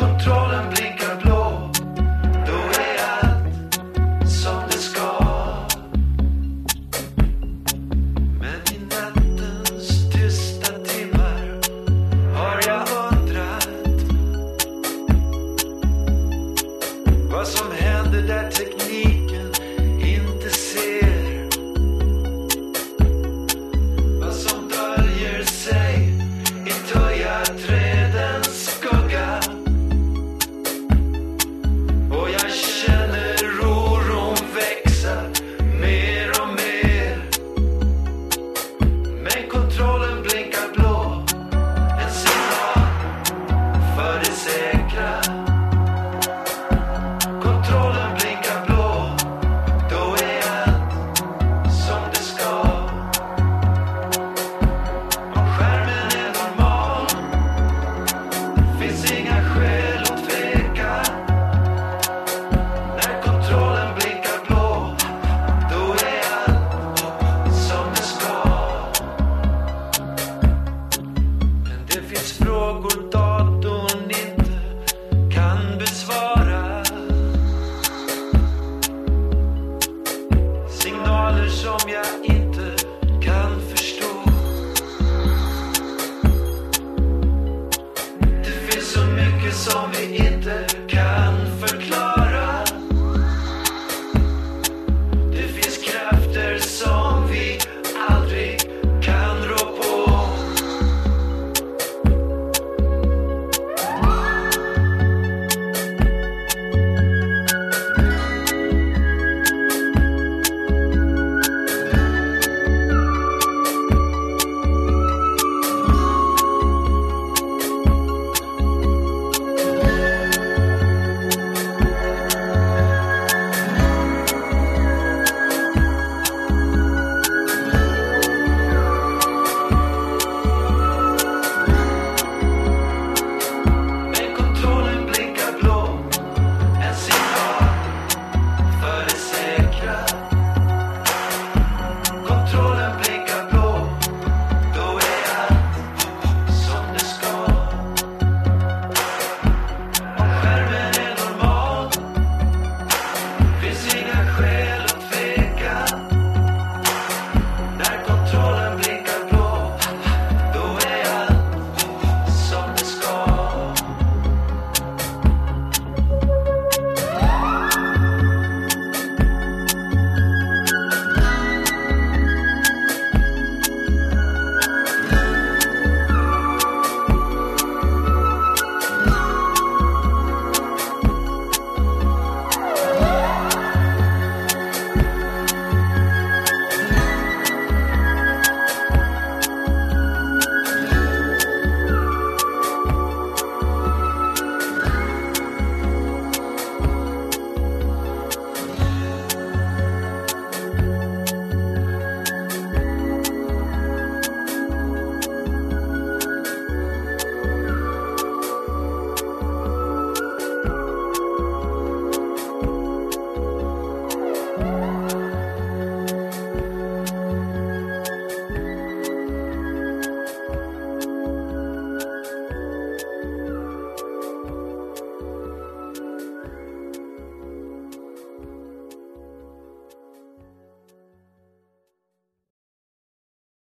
control.